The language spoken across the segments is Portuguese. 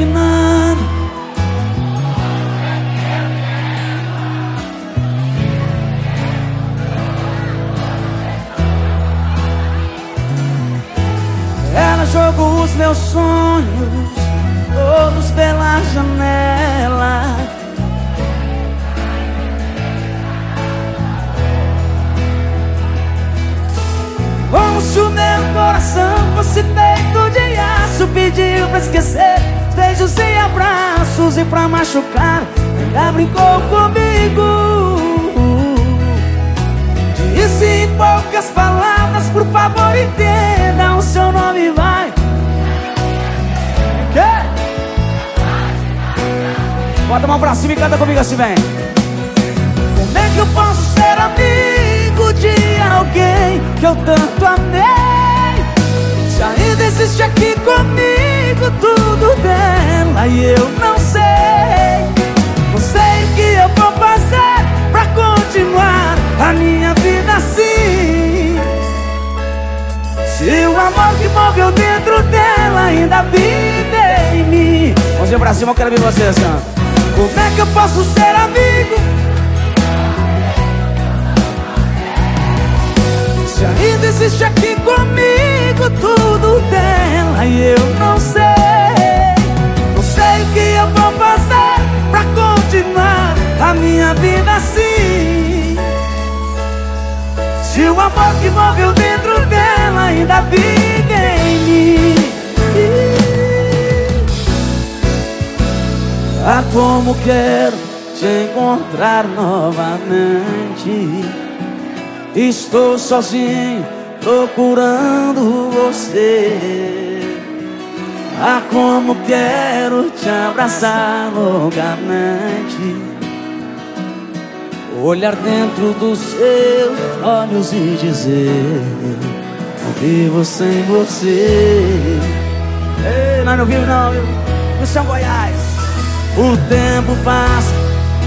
terminando Ela jogou os meus sonhos Todos pela janela. Como se o meu coração fosse feito de aço Pediu pra esquecer beijos e abraços E pra machucar ainda brincou comigo Disse em poucas palavras Por favor entenda o seu nome vai Quê? Bota a mão pra cima e canta comigo assim, vem Como é que eu posso ser amigo de alguém que eu tanto amei? Se ainda existe aqui comigo e eu não sei. Não sei o que eu vou fazer pra continuar a minha vida assim. Se o amor que morreu dentro dela ainda vive em mim. Mãozinha pra cima, eu quero ver você ó como é que eu posso ser amigo? Se ainda existe aqui comigo vida assim. Se o amor que morreu dentro dela ainda vive em mim. Ah, como quero te encontrar novamente. Estou sozinho procurando você. Ah, como quero te abraçar loucamente Olhar dentro dos seus olhos e dizer Não vivo sem você. Ei, nós não vivemos não, viu? No São Goiás. O tempo passa,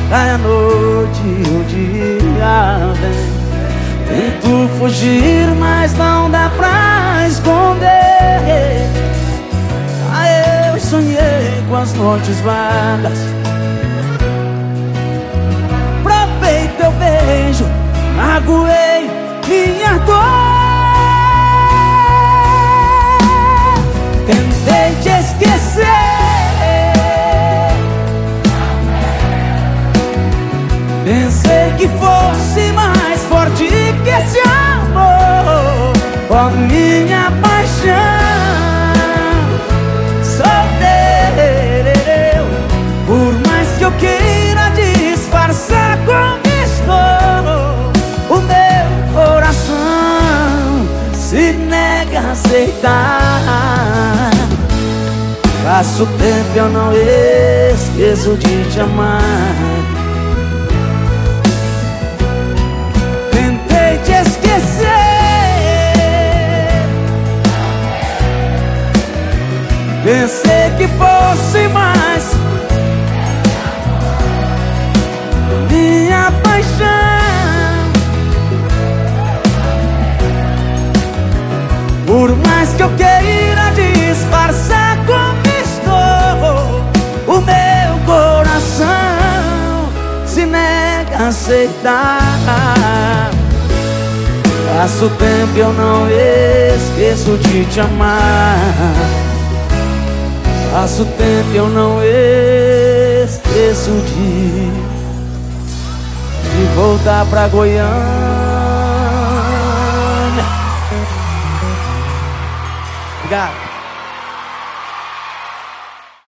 cai a noite o dia vem. Tento fugir, mas não dá pra esconder. Ah, eu sonhei com as noites vagas magoei minha dor. Pensei que fosse aceitar. Passo tempo eu não esqueço de te amar. Pensei que fosse mais. Minha paixão aceitar Passo tempo e eu não esqueço de te amar. Passo tempo e eu não esqueço de De voltar pra Goiânia